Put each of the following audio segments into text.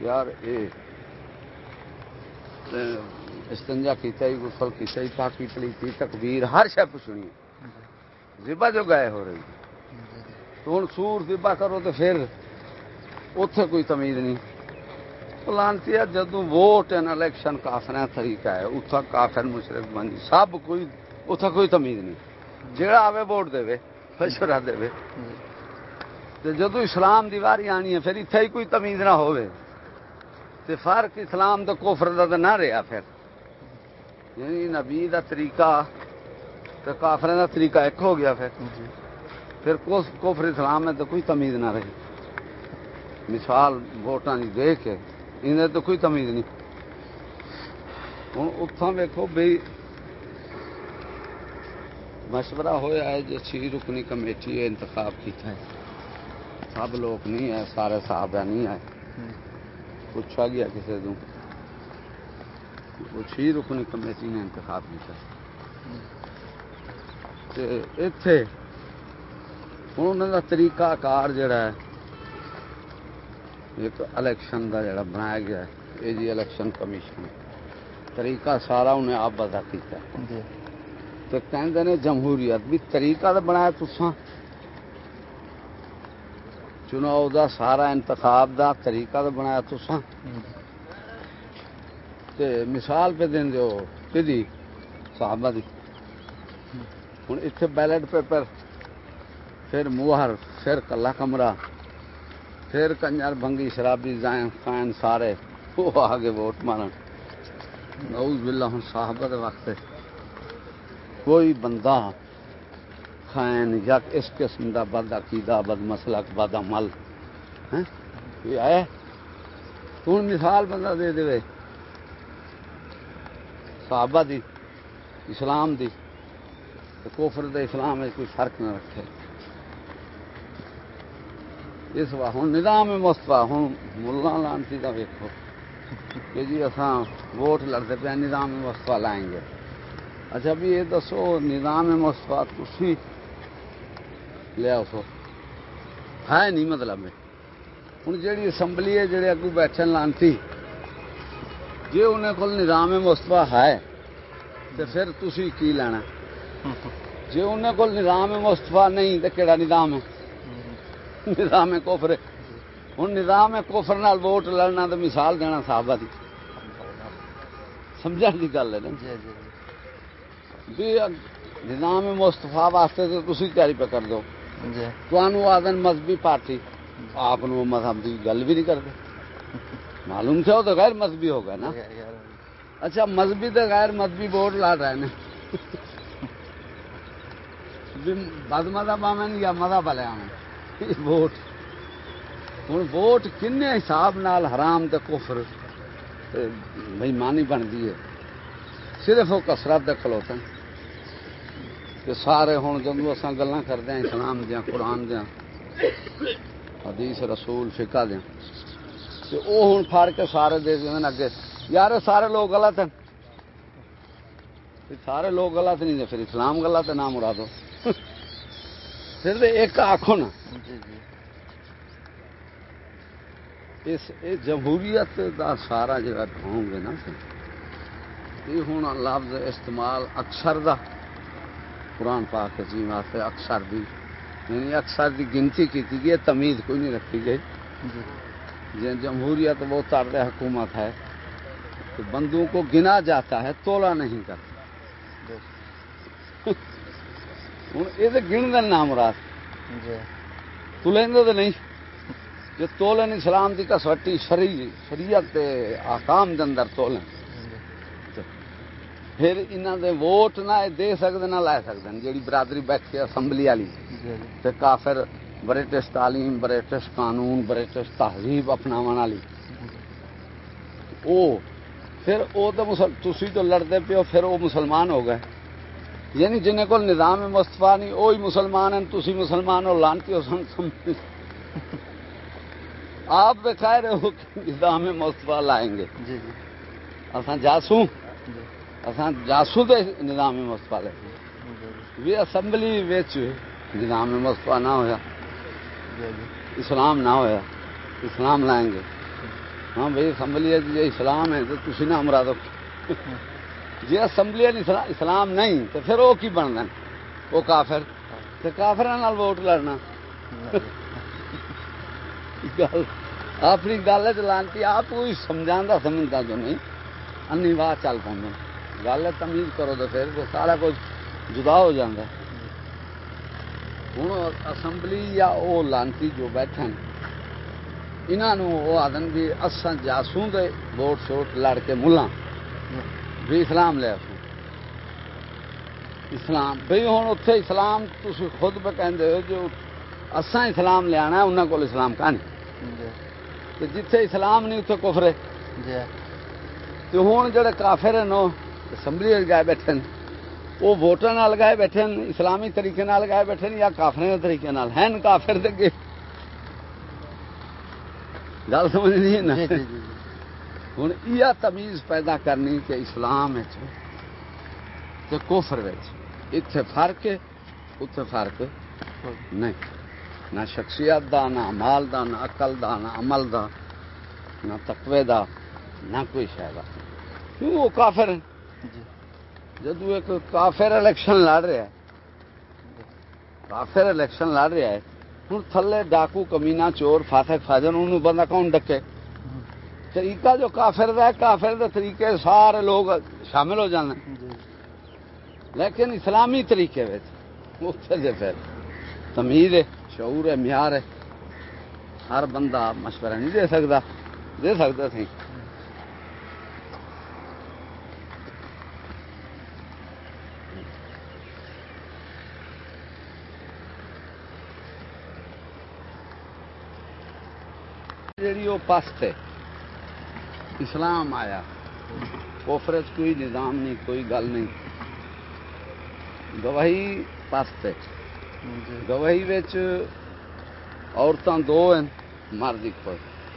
یار اے استنجا کیتا ہی غسل کیتا ہی پاکی پلیتی تکبیر ہر شے پوچھنی زبا جو گئے ہو رہی تو ہوں سور زبا کرو تو پھر اتے کوئی تمیز نہیں۔ لانتی جدو ووٹ الیکشن کافر طریقہ ہے اتنا کافر مشرق بن سب کوئی اتنا کوئی تمیز نہیں۔ جہاں آوے ووٹ دے مشورہ دے جدو اسلام دی واری آنی ہے پھر اتنے ہی کوئی تمیز نہ ہوئے تے فرق اسلام تو کوفر دا تو نہ رہا پھر۔ یعنی نبی دا طریقہ تو کافر دا طریقہ ایک ہو گیا پھر۔ پھر کوفر اسلام میں تو کوئی تمیز نہ رہی۔ مثال ووٹاں کی دے کے انہیں تو کوئی تمیز نہیں۔ ہوں اتوں ویکو بھائی مشورہ ہوا ہے جو چھ رکنی کمیٹی ہے انتخاب کیتا ہے۔ سب لوگ نہیں ہے سارے صاحب نہیں آئے پوچھا گیا کسی کو وہ چھ رکنی کمیٹی نے انتخاب کیا۔ اتے ہوں انہوں کا طریقہ کار جڑا ہے ایک الیکشن کا جڑا بنایا گیا ہے یہ جی الیکشن کمیشن۔ طریقہ سارا انہیں آپ ادا کیا جی۔ تو کہتے ہیں جمہوریت بھی طریقہ تو بنایا تسا چناؤ دا سارا انتخاب دا طریقہ تو بنایا تسا تے مثال پہ دین دو کہ صحابہ دی۔ ہوں اتنے بیلٹ پیپر، پھر موہر، پھر کلا کمرہ، پھر کنجر بنگی شرابی زائن خائن سارے۔ وہ آگے ووٹ مارن۔ نعوذ باللہ ہوں صحابہ دے وقت کوئی بندہ خائن یا اس قسم دا بد عقیدہ، بد مسلک، بد عمل یہ آیا ہوں مثال بندہ دے دے۔ صحابہ دی، اسلام دی کوفر دے اسلام میں کوئی فرق نہ رکھے۔ اس وا ہوں نظام مستفا ہوں ملا لانتی کا ویکو کہ جی اصا ووٹ لڑتے پہ نظام مستفا لائیں گے۔ اچھا بھی یہ دسو، نظام مستفا تھی لیا سو۔ ہے نہیں مطلب ہوں جی اسمبلی ہے جڑے اگو بیٹھے لانتی جی انہیں کو نظام مستفا ہے تو پھر تھی کی لینا؟ جی انہیں کو نظام مستفا نہیں تو کہڑا نظام ہے؟ نظام کوفر ہوں نظام کوفر نال ووٹ لڑنا تو مثال دینا صحابہ دی۔ سمجھنے کی گل ہے نا؟ جی، جی، جی۔ بھی نظام مستفا واسطے تو تھی تیاری پہ کر دو۔ آدن مذہبی پارٹی۔ آپ مذہب کی گل بھی نہیں کرتے۔ معلوم سے تو غیر مذہبی ہوگا نا۔ اچھا مذہبی تو غیر مذہبی ووٹ لڑ رہے ہیں۔ بد مذہب آمن یا مذہب والے آمن ووٹ۔ ہوں ووٹ کن حساب نال حرام تے کفر بےمانی بنتی ہے۔ صرف وہ کسرت دے کھلوتے کہ سارے ہوں جب اصا گلا کرتے ہیں اسلام دیا قرآن دیا حدیث رسول فکا دیا تو وہ ہوں فاڑ کے سارے دے دیں اگے۔ یار سارے لوگ غلط ہیں۔ سارے لوگ غلط نہیں پھر اسلام غلط ہے، نہ مرا دو پھر ایک آخو نا اس جمہوریت دا سارا جا ڈھونگ ہے نا یہ ہوں لفظ استعمال اکثر دا۔ قرآن پاک جی واسطے اکثر دی یعنی اکثر دی گنتی کی گئی تمیز کوئی نہیں رکھی گئی۔ جی۔ جمہوریت وہ طرز حکومت ہے۔ تو بندوں کو گنا جاتا ہے تولا نہیں کرتا۔ ہوں یہ تو گن دن نام مراد۔ جی۔ تلیں تو نہیں۔ جو تولن اسلام کی کسوٹی شری شریعت آکام کے اندر تولن۔ پھر انہوں دے ووٹ نہ دے سکتے نہ لے سکتے جیڑی برادری بیٹھی اسمبلی والی۔ تے کافر برٹش تعلیم برٹش قانون برٹش تہذیب اپنا والی۔ او پھر او تو تھی تو لڑتے پیو پھر وہ مسلمان ہو گئے۔ یعنی جن کو نظام مستفا نہیں وہی مسلمان ہیں تھی مسلمان ہو لانتی ہو سن آپ دکھا رہے ہو کہ نظام مستفا لائیں گے۔ جی جی۔ اصا جاسو جی۔ نظام مستفا لے بھی اسمبلی نظام مستفا نہ ہوا اسلام نہ ہوا اسلام لائیں گے۔ ہاں بھائی، اسمبلی جی اسلام ہے، تو تھی نہ امرا دو جی اسمبلی اسلام نہیں، تو پھر وہ کی بننا وہ کافر۔ تو کافر ووٹ لڑنا۔ گل اپنی گل چلانتی آپ کوئی سمجھا سمجھتا جو نہیں انی واہ چل پہ گل تمیز کرو تو پھر سارا کچھ جدا ہو جاتا ہوں اسمبلی یا وہ لانتی جو بیٹھے انہوں وہ آدن بھی اصل جاسوں دے ووٹ شوٹ لڑ کے ملا بھی اسلام لیا سو اسلام بھائی ہوں اتے اسلام تھی خود پہ کہ جو اسان اسلام لیا انہوں کو اسلام کہانی۔ جی۔ جتھے اسلام نہیں اتنے کفرے تو ہوں جڑے کافر ہیں اسمبلی گائے بیٹھے وہ ووٹر گائے بیٹھے اسلامی طریقے گائے بیٹھے یا کافر طریقے ہیں کافر دے گل سمجھ نہیں نا؟ جی، جی، ہوں یہ تمیز پیدا کرنی کہ اسلام کوفر اتے فرق اتے فرق نہیں۔ نہ شخصیت دا نہ مال دا نہ اقل دا نہ عمل دا نہ تقوی دا نہ کوئی شاید کیوں وہ کافر ہیں؟ جی۔ جدو ایک کافر الیکشن لڑ رہا ہے کافر الیکشن لڑ رہا ہے ہوں تھلے ڈاکو کمینا چور فاسق فاجن انہوں بندہ کون ڈکے؟ طریقہ جو کافر دا ہے کافر دے طریقے سارے لوگ شامل ہو جانے جی۔ لیکن اسلامی طریقے پھر تمیز ہے شعور ہے معیار ہے۔ ہر بندہ مشورہ نہیں دے سکتا دے سکتا سی جیڑی وہ پست ہے اسلام آیا۔ کوفرت کوئی نظام نہیں کوئی گل نہیں۔ گواہی پست ہے جی۔ گواہی عورتوں دو ہیں مرد ایک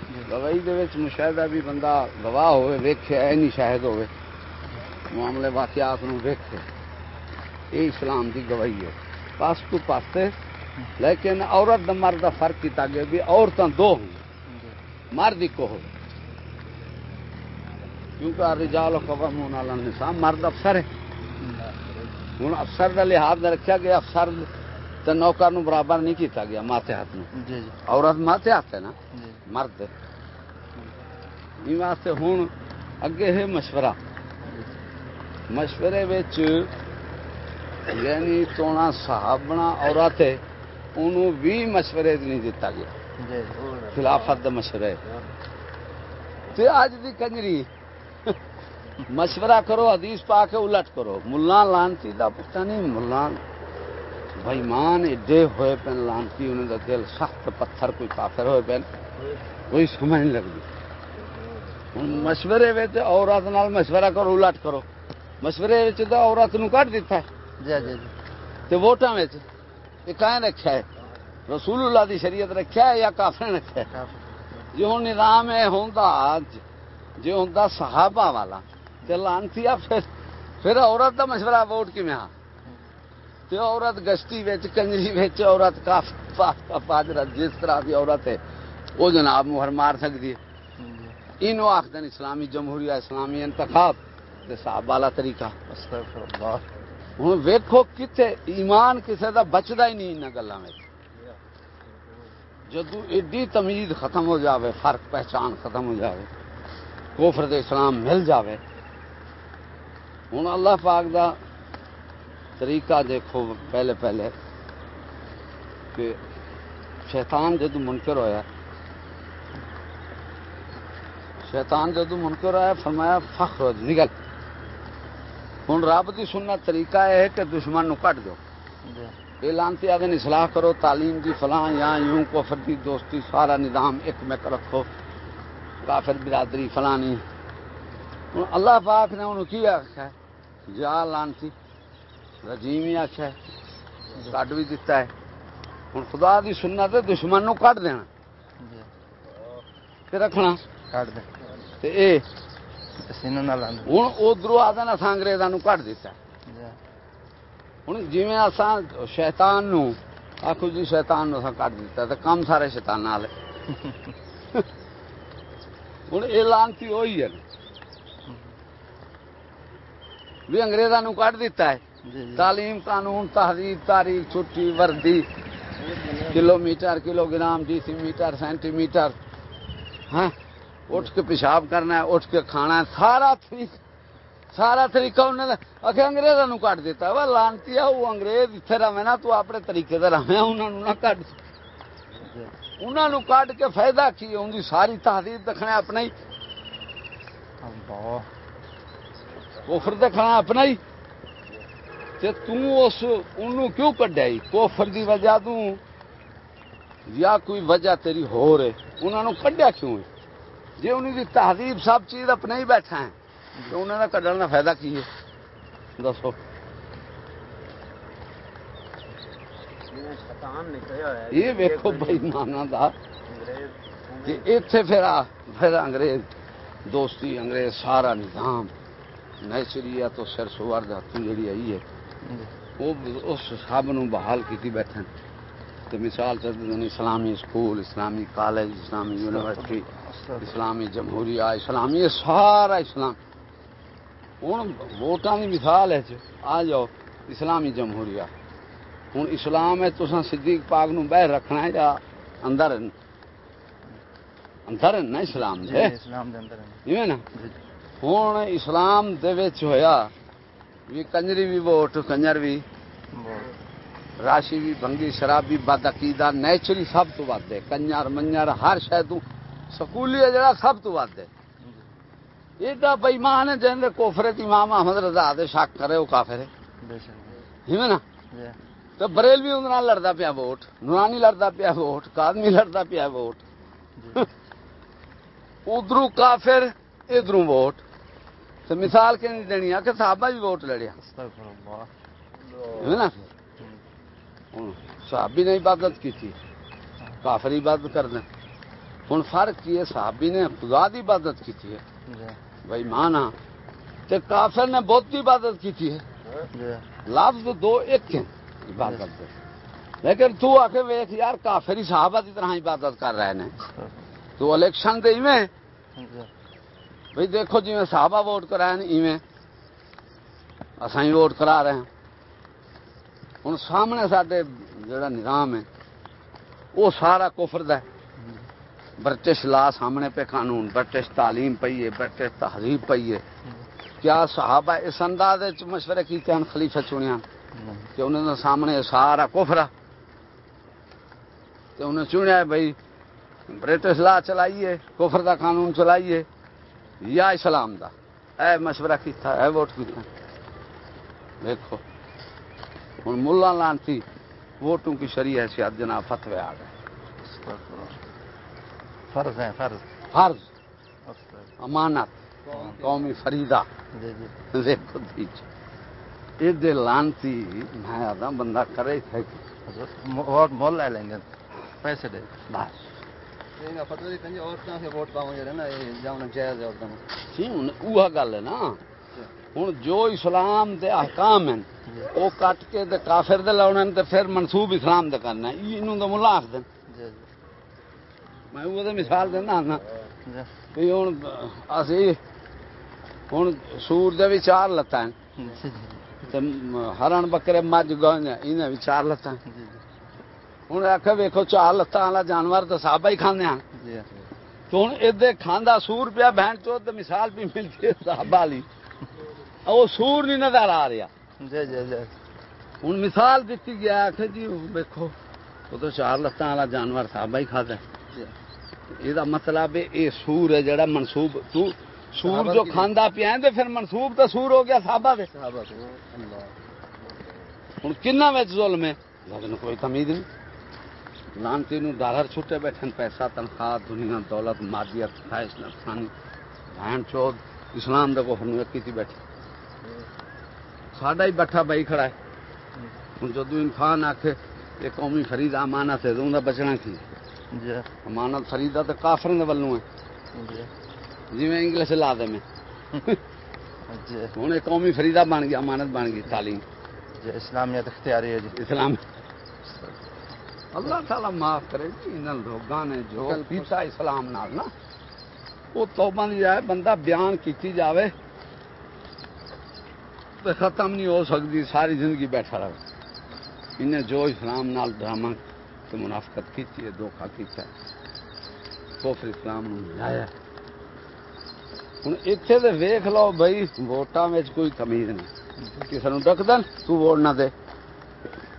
جی۔ گواہی دے مشاہدہ بھی بندہ گواہ ہوئے ویکھے نہیں شاہد ہوئے۔ معاملے واقعات نو ویکھے۔ یہ اسلام دی گواہی ہے۔ پاس تو پاس لیکن عورت مرد کا فرق کیا گیا بھی عورتیں دو ہوں۔ جی۔ مرد ایک ہو کیونکہ رجال و علی النساء مرد افسر ہے ہوں افسر کا لحاظ رکھا گیا افسر تو نوکر نو برابر نہیں کیتا گیا ماتے ہاتھ نو جی جی۔ عورت ماتے ہاتھ ہے نا؟ جی۔ مرد۔ واسطے ہوں اگے ہے مشورہ۔ مشورے یعنی تونا صحابنا عورت ہے انہوں بھی مشورے نہیں دیتا گیا۔ جی، خلافت دے مشورے تے اج دی کنجری۔ مشورہ کرو حدیث پا کے الٹ کرو۔ ملا لانتی دا پتہ نہیں ملا۔ بھائی مان ایڈے ہوئے پین لانتی انہوں دا دل سخت پتھر کوئی کافر ہوئے پین کوئی سمجھ نہیں لگتی۔ مشورے عورت نال مشورہ کرو الٹ کرو۔ مشورے تو عورت نو کٹ دیتا ہے۔ جی جی جی۔ تو ووٹاں یہ کہیں رکھا ہے؟ رسول اللہ دی شریعت رکھا ہے یا کافر رکھا جی ہوں نظام ہے ہوں جی ہوں صحابہ والا لانتی پھر پھر عورت دا مشورہ ووٹ کی میں ہاں؟ تو عورت گشتی کنجری عورت پاجرا جس طرح کی عورت ہے وہ جناب مہر مار سکتی ہے۔ ان آخد اسلامی جمہوریہ اسلامی انتخاب صاحب والا طریقہ۔ ہوں ویکو کتنے ایمان کسی کا بچتا ہی نہیں ان گلوں میں جدو ایڈی تمیز ختم ہو جاوے، فرق پہچان ختم ہو جاوے کوفر اسلام مل جاوے ہوں اللہ پاک دا طریقہ دیکھو پہلے پہلے کہ شیطان جدو منکر ہویا، شیطان جدو منکر ہوا فرمایا فخر ہو، نگل۔ ہوں رب کی سننا طریقہ ہے کہ دشمن نو کٹ دو۔ جی۔ یہ لانتی آدھے اصلاح کرو تعلیم کی فلاں یا یوں کفر دی دوستی سارا نظام ایک میک رکھو۔ کافر برادری فلانی۔ ہوں اللہ پاک نے انہوں کی آخیا جا لانتی۔ رجیم ہی آخیا کٹ بھی دتا ہے۔ ہوں خدا دی سننا تو دشمن نو کٹ دینا رکھنا۔ ہوں ادھر آدھا اصا اگریزا کٹ دتا ہوں جی اصا شیتان آخو جی شیتان اصا کٹ دتا تو کم سارے شیتان والے ہوں یہ لانتی وہی ہے بھی انگریزوں کٹ دیتا ہے تعلیم قانون تہذیب تاریخ چھٹی وردی kilometre kilogram decimetre centimetre ہاں اٹھ کے پیشاب کرنا ہے اٹھ کے کھانا ہے سارا طریقہ سارا طریقہ انہیں آخر انگریزوں کٹ دیتا وہ لانتی وہ انگریز اتنے رہے نا تو اپنے طریقے سے رہے انہوں نہ کٹ انہوں نے کٹ کے فائدہ کی ان کی ساری تہذیب دکھنا اپنا ہی۔ کوفر دکھنا اپنا ہی۔ تے تو اس انہوں کیوں کڈیا کوفر دی وجہ تو یا کوئی وجہ تیری ہو رہے؟ انہوں نے کڈیا کیوں ہے؟ جی انہوں دی تہذیب سب چیز اپنے ہی بیٹھا ہے۔ تو انہوں نے فائدہ کی ہے دسو یہ ویکو بھائی مانا دا پھر پھر انگریز دوستی انگریز سارا نظام نیچری ہے تو سر سوار دھاتو جڑی آئی ہے وہ اس سب نو بحال کی بیٹھے تو مثال چل دیں اسلامی اسکول اسلامی کالج اسلامی یونیورسٹی اسلامی جمہوریہ اسلامی سارا اسلام ہوں ووٹان کی مثال ہے جی، آ جاؤ اسلامی جمہوریہ۔ ہوں اسلام ہے تو صدیق پاک نو باہر رکھنا ہے یا اندر اندر نا اسلام جی دے اسلام ہے۔ ایویں نا؟ جی ہوں اسلام ہویا بھی کنجری بھی ووٹ کنجر بھی راشی بھی بنگی شرابی بد عقیدہ نیچری سب تو ود ہے۔ کنجر منجر ہر شے تو سکولی ہے جڑا سب تو ود ہے۔ یہ تو بےمان ہے جن دے کوفرے تی امام احمد رضا دے شک کرے وہ کافر ہے۔ نا؟ جی۔ تو اندر لڑتا پیا ووٹ نورانی لڑتا پیا ووٹ کادمی لڑتا پیا ووٹ۔ جی۔ ادھر کافر ادھر ووٹ۔ تو مثال کہ نہیں دینی ہے کہ صحابہ بھی ووٹ لڑیا۔ ہے نا؟ صحابی نے عبادت کی تھی کافر عبادت کر دیں ہوں فرق کی ہے صحابی نے خدا کی عبادت کی تھی جی۔ بھائی مانا ہاں۔ تے کافر نے بہت کی عبادت کی تھی۔ لفظ دو ایک ہیں عبادت دے لیکن تو آ کے ویخ یار کافر ہی صحابہ کی طرح عبادت کر رہے ہیں تو الیکشن دے میں جی بھئی دیکھو جی میں صحابہ ووٹ کرائے ہیں ایویں۔ اساں ہی ووٹ کرا رہے ہیں۔ ہوں سامنے ساڈے جڑا نظام ہے وہ سارا کفر ہے۔ برٹش لا سامنے پہ قانون، برٹش تعلیم پئی ہے، برٹش تہذیب پئی ہے۔ کیا صحابہ اس انداز مشورے کیتے ہیں؟ خلیفہ چنیا۔ کہ انہوں نے سامنے سارا کفر ہے۔ تے انہیں چنیا بھائی برٹش لا چلائیے کفر دا قانون چلائیے یا اسلام دا۔ اے مشورہ کیتا اے ووٹ کیتا دیکھو ہوں ملا لانتی، ووٹوں کی شریع حیثیت جناب فتوے آ گئے۔ فرض ہے فرض۔ فرض۔ امانت۔ قومی فریدہ جی جی۔ دیکھو یہ دے لانتی میں آدھا بندہ کرے تھے۔ ووٹ مول لے لیں گے۔ پیسے دے۔ بس۔ یہ ہوں اوہ گل ہے نا۔ ہوں جو اسلام دے احکام ہیں وہ کٹ کے تے کافر دے لاؤنے تے پھر منسوب اسلام دے کرنا انہوں دے ملا آخ دیں جی میں وہ مثال دینا نا۔ جی بھی ہوں اسی ہوں سور دے بھی چار لتاں۔ ہیں جی تے ہرن بکرے مجھ گویں انہیں بھی چار لتاں۔ جی ہوں آخ ویکو چار لتاں والا جانور تو صحابہ ہی کھانے ہیں جی تو ہوں ادے کھانا سور پیا بہن چو تو مثال بھی ملتی ہے صحابہ والی وہ سور نہیں نظر آ رہا جی جی جی۔ ہوں مثال دیتی گیا آخ جی ویکو وہ تو چار لتاں والا جانور صحابہ ہی کھاتا ہے یہ مطلب یہ سور ہے جڑا منسوب تو سور جو کی- کھانا پیا تو پھر منسوب تو سور ہو گیا صحابہ دے کو ہوں کنا وچ ظلم ہے لیکن کوئی تمید نہیں لانتی نو ڈالر چھٹے بیٹھن پیسہ تنخواہ دنیا دولت مادیت خواہش نفسانی بہن چود اسلام دے کفر نو کیتی بیٹھے ساڈا ہی بٹھا بئی کھڑا ہے ہوں جدو انسان آکھے یہ قومی فرید ہے تو انہوں بچنا کی جی۔ امانت فریدا تو کافر ولوں ہے۔ جی۔ میں انگلش لا دے میں۔ جی۔ ہوں یہ قومی فریدا بن گیا امانت بن گئی تعلیم۔ جی اسلامیت اختیاری ہے جی۔ اسلام۔ اللہ تعالیٰ معاف کرے جی ان لوگوں نے جو کیتا اسلام نال نا وہ توبہ دی جائے بندہ بیان کیتی جاوے تو ختم نہیں ہو سکتی ساری زندگی بیٹھا رہے انہیں جو اسلام نال ڈرامہ تو منافقت کیتی ہے دھوکھا کیتا ہے کوفر اسلام نو ملایا ہوں اتنے تو ویخ لو بھائی ووٹاں کوئی تمیز نہیں۔ کسی نے ڈک تو ووٹ نہ دے۔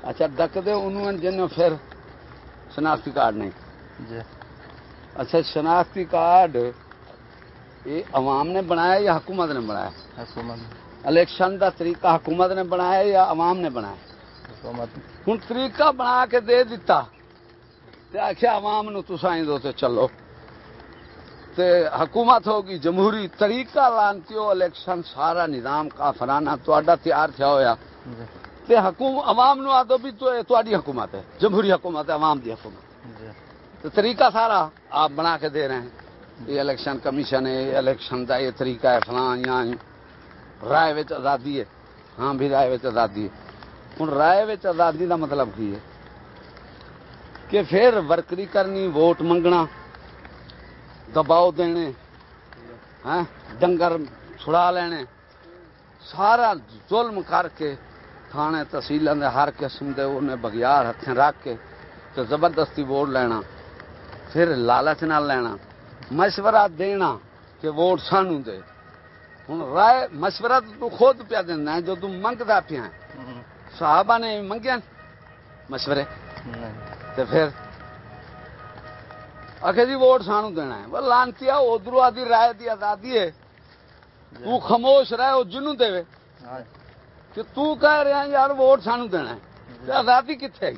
اچھا ڈک دے انہوں جن پھر شناختی کارڈ نہیں۔ جی۔ اچھا شناختی کارڈ یہ عوام نے بنایا یا حکومت نے بنایا؟ حکومت۔ الیکشن دا طریقہ حکومت نے بنایا یا عوام نے بنایا؟ حکومت۔ ہوں طریقہ بنا کے دے دیتا تے آخیا عوام نو تسائیں دو تے چلو۔ تے حکومت ہوگی جمہوری طریقہ لانتی ہو الیکشن سارا نظام کافرانہ تہاڈا تیار تھیا ہویا۔ جی۔ تے حکوم عوام نو آدو بھی تو تہاڈی حکومت ہے جمہوری حکومت ہے عوام دی حکومت۔ جی۔ تو طریقہ سارا آپ بنا کے دے رہے ہیں۔ یہ الیکشن کمیشن ہے یہ الیکشن کا یہ طریقہ ہے فلاں یہاں رائے وچ آزادی ہے۔ ہاں بھی رائے وچ آزادی ہے۔ ہوں رائے وچ آزادی کا مطلب کی ہے؟ کہ پھر ورکری کرنی ووٹ منگنا دباؤ دینے ہاں ڈنگر چھڑا لینے سارا ظلم کر کے تھانے تحصیلوں کے ہر قسم کے انہیں بگیار ہاتھیں رکھ کے تو زبردستی ووٹ لینا پھر لالچ نہ لینا مشورہ دینا کہ ووٹ سانو دے۔ ہوں رائے مشورہ تو خود پیا دینا ہے جو تم منگتا پیا صحابہ نے منگے مشورے؟ تو پھر آخر جی ووٹ سانو دینا ہے۔ وہ لانتی ادھر آدھی رائے دی آزادی ہے۔ تو خاموش رہے وہ جنوں دے ہاں۔ کہ تو کہہ رہا یار ووٹ سانو دینا ہے۔ تے آزادی کتنے آئی؟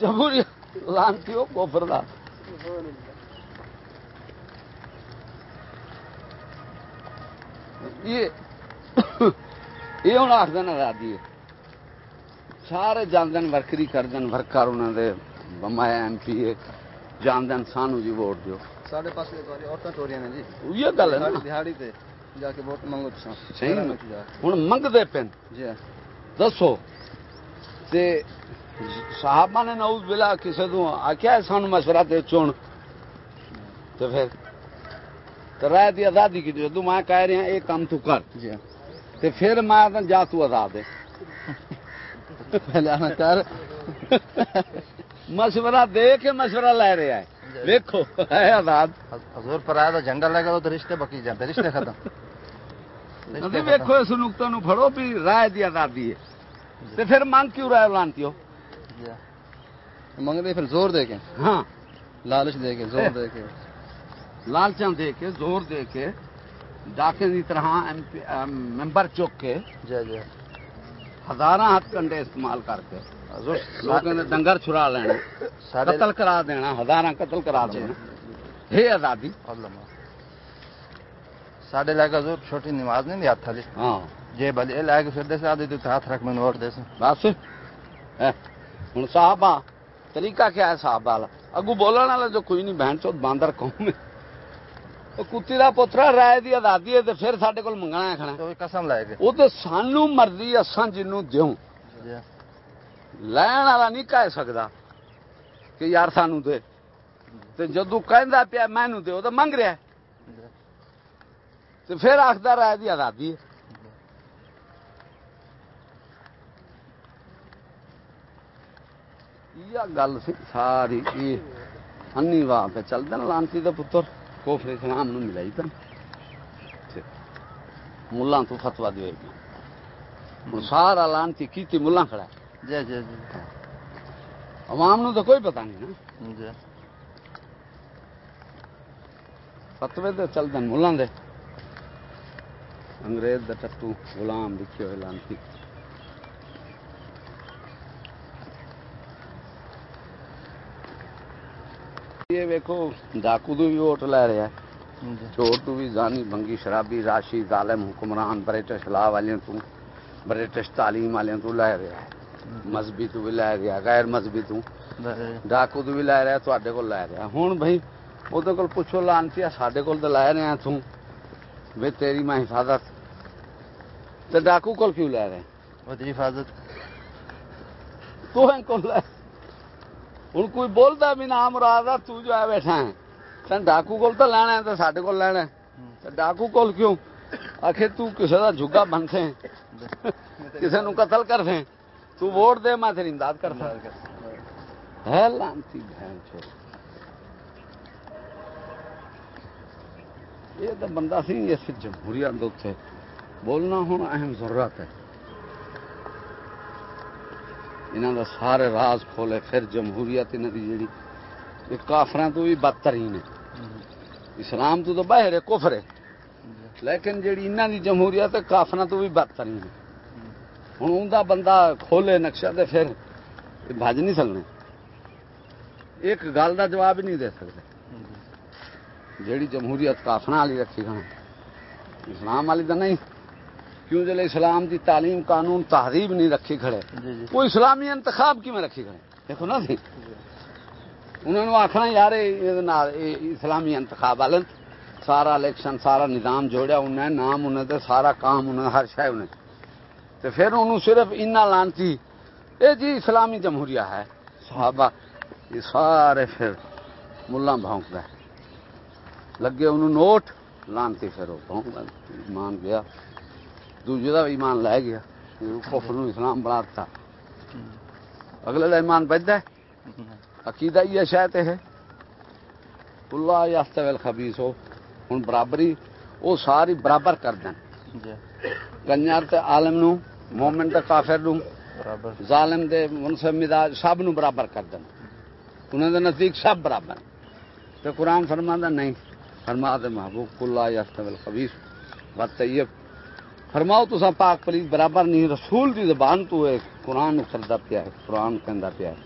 جمہوری لانتی ہو کوفر دا۔ یہ یہ ہوں آخ دن آزادی ہے۔ سارے جاندن ورکری کردن ورکر انہوں دے بمایا ایم پی اے جاندن سانو جی ووٹ دیو ساڈے پاس عورتیں ٹوریاں نے جی یہ گل ہے دہاڑی تے جا کے ووٹ منگو صحیح ہوں منگتے پن جی دسو تے صحابہ نے نعوذ بلا کسے تو آخیا ہے سانو مشورہ دے چون تو پھر تو رائے دی آزادی کی جو میں کہہ رہا یہ کام تو کر جی تے پھر میں جا تو آزاد ہے مشورہ دے کے مشورہ لے رہا ہے دیکھو ہے آزاد۔ حضور پر آیا تو جھنڈا لگا تو رشتے بکی جاتے رشتے ختم۔ ویکھو اس نقطہ نو پھڑو بھی رائے دی آزادی ہے۔ تے پھر منگ کیوں رائے لانتی ہو منگتے پھر زور دے کے۔ ہاں۔ لالچ دے کے زور دے کے۔ لالچاں دے کے زور دے کے ڈاکے دی طرح ایم ممبر چک کے۔ جی جی۔ ہزاراں ہاتھ کنڈے استعمال کر کے۔ لوگوں نے ڈنگر چھڑا لینا۔ قتل کرا دینا ہزاراں قتل کرا دینا۔ ہے آزادی۔ ساڈے لائق حضور چھوٹی نماز نہیں ہاتھ والی۔ ہاں۔ جے بھلے لائق پھر دے سے آدھی تو ہاتھ رکھ میں ووٹ دے سے بس۔ ہوں صحابہ طریقہ کیا ہے صحابہ والا؟ اگو بولن والا جو کوئی نہیں بہن چوت باندر قوم ہے۔ کتی دا پوترا رائے دی آزادی ہے تے پھر ساڈے کول منگنا ہے کھنا تو قسم لائے کے وہ تو سانو مرضی اساں جنوں دیوں جی لین والا نہیں کہہ سکتا کہ یار سانو دے تے جدو کہندا پیا مینوں دے وہ تو منگ رہا ہے تے پھر آخدا رائے دی آزادی ہے یہ گل سی ساری یہ انی واہ پہ چل دن لانتی دا پتر کوفر اسلام نو ملائی تن ملاں تو فتوا دے ہن سارا لانتی کیتی ملاں کھڑا جی جی جی۔ عوام نو تو کوئی پتہ نہیں نا۔ جی۔ فتوے دے چل دن ملاں دے۔ انگریز دا ٹٹو غلام لکھے ہوئے لانتی یہ ویکھو ڈاکو تو بھی ووٹ لے رہا ہے جی۔ چور تو بھی زانی بنگی شرابی راشی ظالم حکمران برٹش لا والے تو برٹش تعلیم والے تو لے رہا ہے مذہبی تو بھی لے رہا غیر مذہبی تو۔ ڈاکو تو بھی لے رہا تے کو لے رہا ہوں بھائی وہ کول پوچھو لانتی ساڈے کول تو لے رہے ہیں توں بھی تیری میں حفاظت۔ تے ڈاکو کول کیوں لے رہے ہیں؟ وہ تیری حفاظت۔ تو ہیں کول لے ہوں کوئی بولتا بھی نام مراد آ تو جو ہے بیٹھا ہے ڈاکو کول تو لینا تو سڈے کول لینا ڈاکو کول کیوں آخر تو کسے دا جھگا بن سے کسے قتل کر سے تو ووٹ دے میں تیری امداد کر سکتا ہے لانتی بہن چھوڑ یہ تو بندہ سی اس جمہوریت بولنا ہوں اہم ضرورت ہے انہوں کا سارے راز کھولے پھر جمہوریت انہوں دی جیڑی یہ کافران تو بھی بدترین ہے اسلام تو تو باہر ہے، کفر ہے۔ لیکن جیڑی انہوں دی جمہوریت کافر کافران تو بھی بدترین ہے ہوں ان بندہ کھولے، نقشہ تے پھر بج نہیں سکنے۔ ایک گل کا جواب نہیں دے سکتے جیڑی جمہوریت کافران والی رکھی گنا اسلام والی تو نہیں۔ کیوں جلے اسلام دی تعلیم قانون تہذیب نہیں رکھی کھڑے؟ جی، جی۔ وہ اسلامی انتخاب کی میں رکھی کھڑے؟ دیکھو نا سی انہوں نے آخنا یار اسلامی انتخاب والے سارا الیکشن سارا نظام جوڑیا انہیں نام انہیں تے سارا کام انہیں ہر شے انہیں تے پھر انہوں صرف انہاں لانتی۔ اے جی اسلامی جمہوریہ ہے۔ صحابہ یہ سارے پھر ملہ بھونک گئے۔ لگے انہوں نوٹ لانتی پھر وہ بھونک مان گیا۔ دوجے کا ایمان لے گیا۔ کفر نو اسلام بناتا اگلے کا ایمان بچتا ہے۔ عقیدہ یہ شاید ہے۔ اللہ یاستویل خبیس ہو ہوں برابری وہ ساری برابر کر دین۔ جی۔ کنجر تے عالم نو مومن تے کافر نو ظالم دے منصب مزاج سب نو برابر کر دین۔ انہوں دے نزدیک سب برابر۔ تے قرآن فرما نہیں۔ فرما دے محبوب اللہ یاستویل خبیس بات طیب۔ فرماؤ تو پاک پلیز برابر نہیں رسول دی زبان تو ہے قرآن چلتا پیا ہے قرآن کہہ پیا ہے۔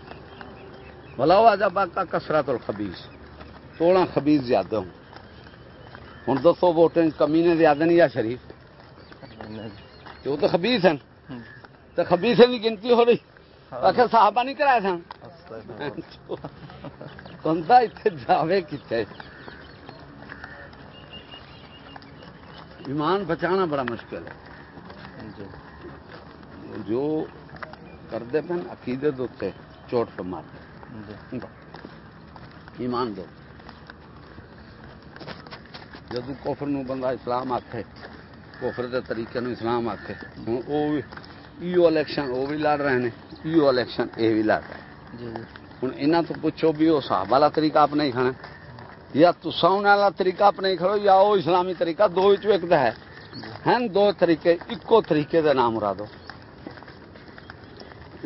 بھلا ہوا جا پاک کسرت الخبیز توڑا خبیز زیادہ ہوں۔ ہوں دسو ووٹیں کمی نے زیادہ نہیں یا شریف؟ وہ تو خبیز ہیں۔ تو خبیز کی گنتی ہو رہی۔ آخر صحابہ نہیں کرایا سن بندہ اتنے جاوے کتنے؟ ایمان بچانا بڑا مشکل ہے۔ جو کرتے پہ عقیدت اتنے چوٹ پہ مار جی۔ ایمان دو جدو کوفر نو بندہ اسلام آتے کوفر دے طریقے نو اسلام آتے ہوں وہ ایو الیکشن وہ بھی لڑ رہے ہیں ایو الیکشن یہ بھی لڑ رہے۔ جی، جی۔ ہیں ہوں یہاں تو پوچھو بھی وہ صاحب والا طریقہ آپ نہیں کھانا۔ یا تساؤن والا طریقہ اپنے کھڑو یا وہ اسلامی طریقہ، دو ایک ہے۔ ہیں دو طریقے اکو طریقے دا نام مرادو۔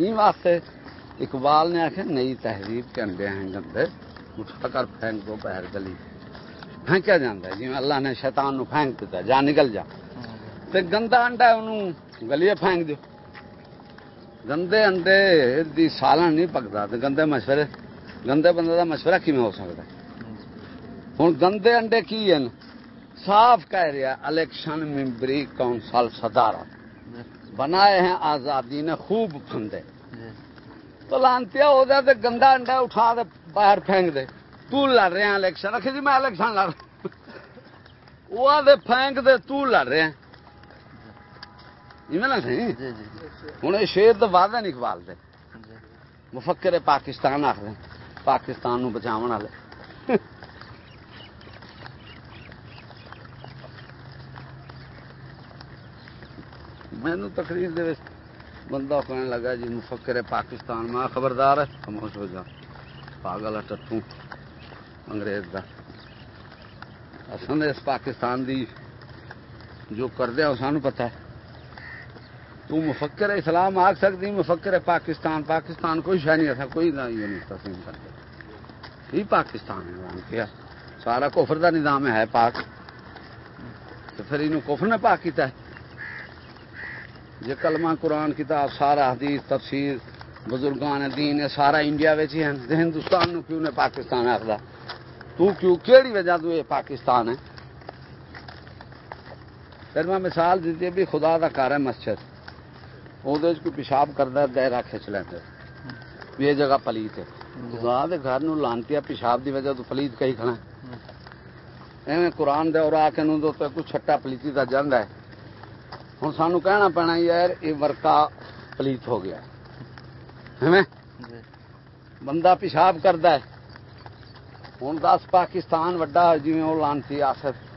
این واسطے اقبال نے آخر نئی تہذیب کے اندے ہیں گندے اٹھا کر پھینک دو پہر گلی۔ پھینکیا جاتا ہے؟ جی اللہ نے شیطان نو پھینک دیتا جا نکل جا۔ تے گندا انڈا انہوں گلیے پھینک دیو۔ گندے انڈے دی سالن نہیں پکتا تے گندے مشورے، گندے بندے دا مشورہ کیویں ہو سکتا ہے؟ ہوں گندے انڈے کی ہیں صاف کہہ رہا الیکشن ممبری کونسل صدارت بنائے ہیں آزادی نے خوب پھندے تو لانتیا ہو جائے تو گندا انڈا اٹھا دے باہر پھینک دے۔ تو لڑ رہے ہیں الیکشن۔ آخر جی میں الیکشن لڑ وہ آدھے پھینک دے تو لڑ رہے ہیں۔ نہیں ہوں جی، جی، جی۔ یہ شیر تو وعدہ نہیں اقبال دے۔ مفکر پاکستان آخر پاکستان نو بچاؤ والے ਮੈਨੂੰ ਤਕਰੀਰ ਦੇ ਵਿੱਚ ਬੰਦਾ ਕਹਿਣ ਲੱਗਾ ਜੀ ਮੁਫੱਕਰ ਹੈ ਪਾਕਿਸਤਾਨ ਮੈਂ ਖਬਰਦਾਰ ਹੈ ਖਾਮੋਸ਼ ਹੋ ਜਾ ਪਾਗਲ ਹੈ ਟੱਟੂ ਅੰਗਰੇਜ਼ ਦਾ ਅਸਾਂ ਇਸ ਪਾਕਿਸਤਾਨ ਦੀ ਜੋ ਕਰਦੇ ਆ ਉਹ ਸਾਨੂੰ ਪਤਾ ਹੈ ਤੂੰ ਮੁਫੱਕਰ ਇਸਲਾਮ ਆਖ ਸਕਦੀ ਮੁਫੱਕਰ ਹੈ ਪਾਕਿਸਤਾਨ ਪਾਕਿਸਤਾਨ ਕੋਈ ਸ਼ੈ ਨਹੀਂ ਅਸਾਂ ਕੋਈ ਨਾ ਇਹ ਨਹੀਂ ਤਸਲੀਮ ਕਰਦੇ ਇਹ ਪਾਕਿਸਤਾਨ ਹੈ ਉਹਨਾਂ ਕਿਹਾ ਸਾਰਾ ਕੁਫਰ ਦਾ ਨਿਜ਼ਾਮ ਹੈ ਪਾਕ ਤੇ ਫਿਰ ਇਹਨੂੰ ਕੁਫਰ ਨੇ ਪਾਕ ਕੀਤਾ ਹੈ جی کلمہ قرآن کتاب، سارا حدیث، تفسیر، بزرگان دین سارا انڈیا ہی ہندوستان نو کیوں نے پاکستان آخر تو کیوں؟ کیڑی وجہ تو یہ پاکستان ہے؟ پھر میں مثال دیتی بھی خدا دا کار ہے مسجد۔ وہ کو پیشاب کرتا دہرا کھچ لینا یہ جگہ پلیت ہے۔ خدا دے گھر نو لانتی پیشاب دی وجہ تو پلیت کہیں کھڑا ہے۔ ایویں قرآن دے اور آ کے نو تو کوئی چھٹا پلیتی دا جند ہے۔ ہوں سانو کہنا پینا یار یہ ورکا پلیت ہو گیا۔ جی۔ بندہ پیشاب کرتا ہوں دس پاکستان وڈا جی وہ لانتی آسف